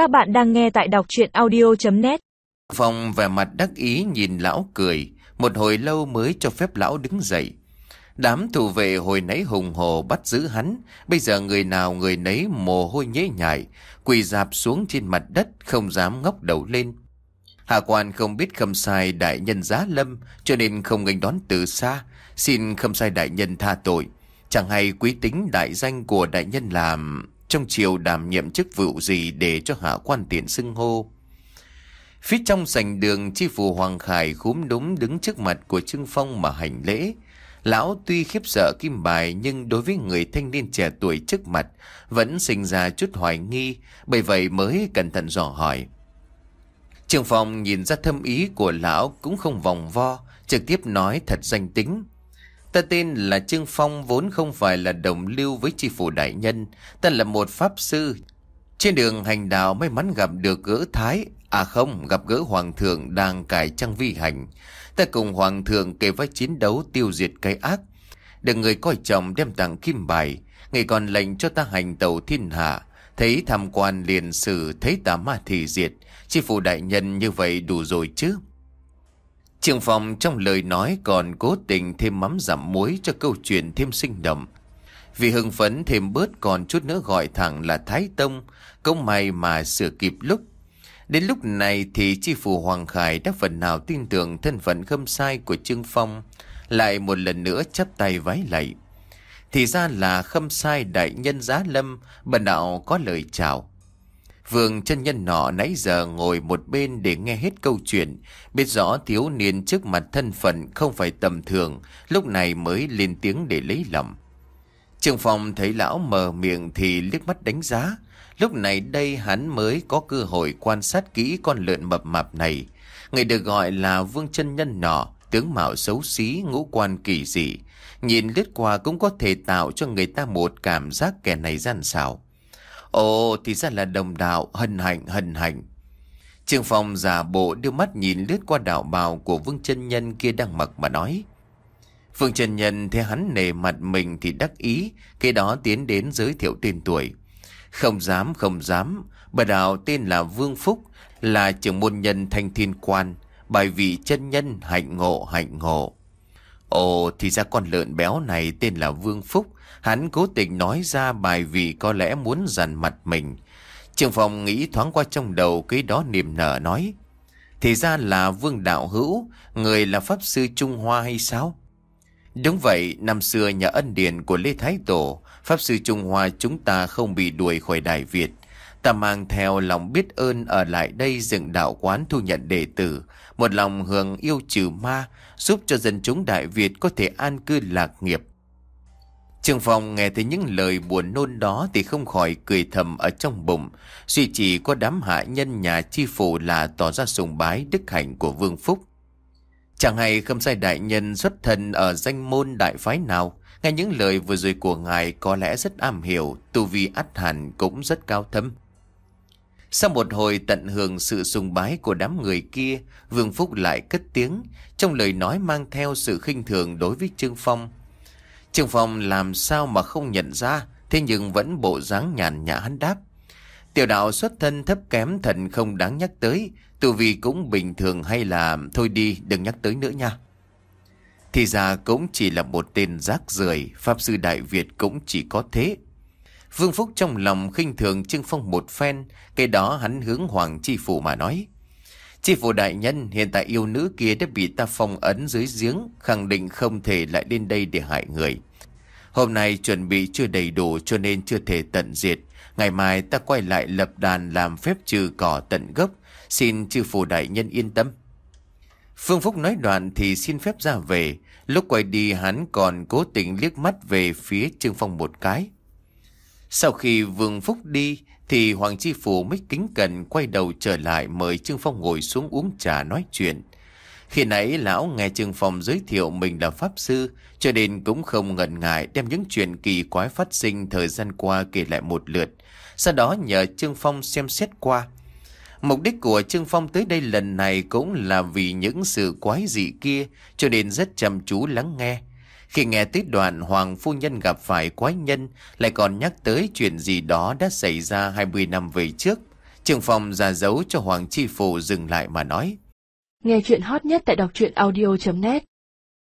Các bạn đang nghe tại đọc chuyện audio.net Phong vẻ mặt đắc ý nhìn lão cười, một hồi lâu mới cho phép lão đứng dậy. Đám thủ vệ hồi nãy hùng hồ bắt giữ hắn, bây giờ người nào người nấy mồ hôi nhễ nhại, quỳ dạp xuống trên mặt đất không dám ngóc đầu lên. Hạ quan không biết khâm sai đại nhân giá lâm cho nên không nghênh đón từ xa, xin khâm sai đại nhân tha tội. Chẳng hay quý tính đại danh của đại nhân làm trong triều đảm nhiệm chức vụ gì để cho hạ quan tiện xưng hô. Phía trong sành đường chi phủ Hoàng Khải khúm đúng đứng trước mặt của Trương Phong mà hành lễ. Lão tuy khiếp sợ kim bài nhưng đối với người thanh niên trẻ tuổi trước mặt vẫn sinh ra chút hoài nghi, bởi vậy mới cẩn thận dò hỏi. Trương Phong nhìn ra thâm ý của lão cũng không vòng vo, trực tiếp nói thật danh tính. Ta tin là Trương Phong vốn không phải là đồng lưu với tri phủ đại nhân, ta là một pháp sư. Trên đường hành đạo may mắn gặp được gỡ thái, à không, gặp gỡ hoàng thượng đang cải trang vi hành. Ta cùng hoàng thượng kề vai chiến đấu tiêu diệt cái ác. Được người coi trọng đem tặng kim bài, người còn lệnh cho ta hành tàu thiên hạ. Thấy tham quan liền xử, thấy tà ma thì diệt. Chi phủ đại nhân như vậy đủ rồi chứ. Trường phòng trong lời nói còn cố tình thêm mắm giảm muối cho câu chuyện thêm sinh động. Vì hưng phấn thêm bớt còn chút nữa gọi thẳng là Thái Tông, công may mà sửa kịp lúc. Đến lúc này thì chi phủ Hoàng Khải đã phần nào tin tưởng thân phận khâm sai của Trương Phong, lại một lần nữa chắp tay vái lạy. Thì ra là khâm sai đại nhân giá lâm, bần đạo có lời chào. Vương chân nhân nọ nãy giờ ngồi một bên để nghe hết câu chuyện, biết rõ thiếu niên trước mặt thân phận không phải tầm thường, lúc này mới lên tiếng để lấy lòng. Trường phòng thấy lão mờ miệng thì liếc mắt đánh giá, lúc này đây hắn mới có cơ hội quan sát kỹ con lợn mập mạp này. Người được gọi là vương chân nhân nọ, tướng mạo xấu xí, ngũ quan kỳ dị. Nhìn lướt qua cũng có thể tạo cho người ta một cảm giác kẻ này gian xảo. Ồ, thì ra là đồng đạo, hân hạnh hân hạnh. Trương Phong giả bộ đưa mắt nhìn lướt qua đạo bào của Vương chân Nhân kia đang mặc mà nói. Vương chân Nhân thấy hắn nề mặt mình thì đắc ý, Khi đó tiến đến giới thiệu tên tuổi. Không dám không dám, Bà đạo tên là Vương Phúc, Là trưởng môn nhân thanh thiên quan, Bài vị chân nhân hạnh ngộ hạnh ngộ. Ồ thì ra con lợn béo này tên là Vương Phúc Hắn cố tình nói ra bài vì có lẽ muốn dằn mặt mình. Trường phòng nghĩ thoáng qua trong đầu cái đó niềm nở nói. Thì ra là vương đạo hữu, người là pháp sư Trung Hoa hay sao? Đúng vậy, năm xưa nhà ân điển của Lê Thái Tổ, pháp sư Trung Hoa chúng ta không bị đuổi khỏi Đại Việt. Ta mang theo lòng biết ơn ở lại đây dựng đạo quán thu nhận đệ tử, một lòng hưởng yêu trừ ma, giúp cho dân chúng Đại Việt có thể an cư lạc nghiệp, Trường phòng nghe thấy những lời buồn nôn đó thì không khỏi cười thầm ở trong bụng. Duy chỉ có đám hạ nhân nhà chi phủ là tỏ ra sùng bái đức hạnh của Vương Phúc. Chẳng hay không sai đại nhân xuất thân ở danh môn đại phái nào. Nghe những lời vừa rồi của ngài có lẽ rất am hiểu, tu vi át hẳn cũng rất cao thâm. Sau một hồi tận hưởng sự sùng bái của đám người kia, Vương Phúc lại cất tiếng, trong lời nói mang theo sự khinh thường đối với Trương Phong. Trương Phong làm sao mà không nhận ra, thế nhưng vẫn bộ dáng nhàn nhã hắn đáp. Tiểu đạo xuất thân thấp kém thần không đáng nhắc tới, tu vì cũng bình thường hay là thôi đi đừng nhắc tới nữa nha. Thì ra cũng chỉ là một tên rác rưởi Pháp sư Đại Việt cũng chỉ có thế. Vương Phúc trong lòng khinh thường Trương Phong một phen, cái đó hắn hướng Hoàng Chi Phủ mà nói. Chi Phủ Đại Nhân hiện tại yêu nữ kia đã bị ta phong ấn dưới giếng, khẳng định không thể lại lên đây để hại người. Hôm nay chuẩn bị chưa đầy đủ cho nên chưa thể tận diệt. Ngày mai ta quay lại lập đàn làm phép trừ cỏ tận gốc. Xin chư phủ đại nhân yên tâm. Phương Phúc nói đoạn thì xin phép ra về. Lúc quay đi hắn còn cố tình liếc mắt về phía Trương Phong một cái. Sau khi Vương Phúc đi thì Hoàng Chi Phủ mới kính cẩn quay đầu trở lại mời Trương Phong ngồi xuống uống trà nói chuyện. Khi nãy lão nghe Trương Phong giới thiệu mình là Pháp Sư, cho nên cũng không ngần ngại đem những chuyện kỳ quái phát sinh thời gian qua kể lại một lượt. Sau đó nhờ Trương Phong xem xét qua. Mục đích của Trương Phong tới đây lần này cũng là vì những sự quái dị kia, cho nên rất chăm chú lắng nghe. Khi nghe tới đoạn Hoàng Phu Nhân gặp phải quái nhân, lại còn nhắc tới chuyện gì đó đã xảy ra 20 năm về trước. Trường phòng giả dấu cho Hoàng Chi Phủ dừng lại mà nói. Nghe chuyện hot nhất tại đọc truyện audio.net